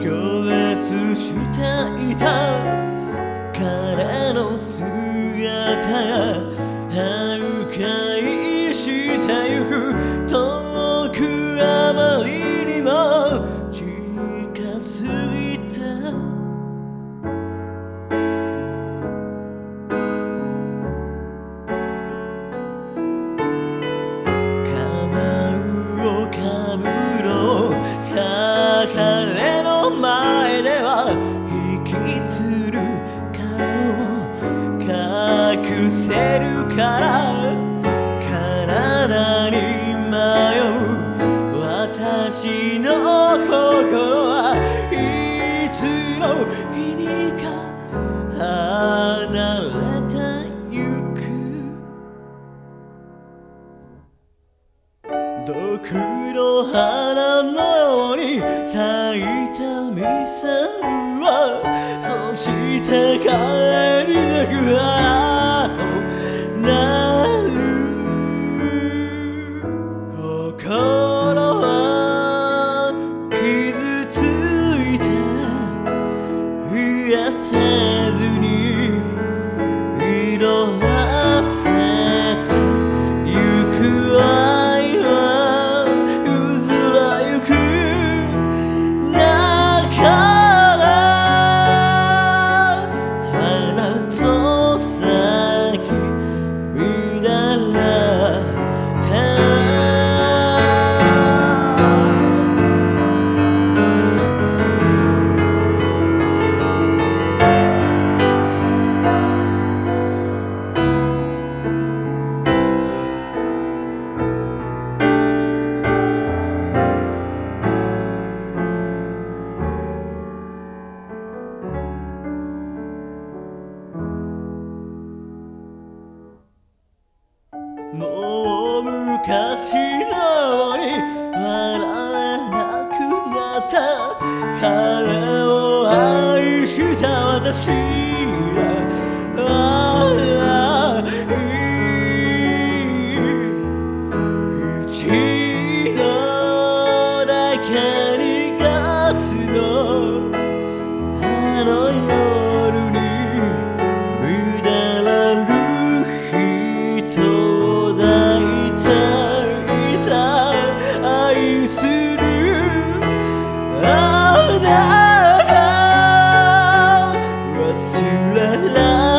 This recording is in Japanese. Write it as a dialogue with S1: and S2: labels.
S1: 行列していた彼の姿が遥か隠せるから体に迷う私の心はいつの日にか離れてゆく。毒の花のように咲いたミサはそして帰りもう昔のように笑えなくなった彼を愛した私があら一度だけに月の。あの夜。Là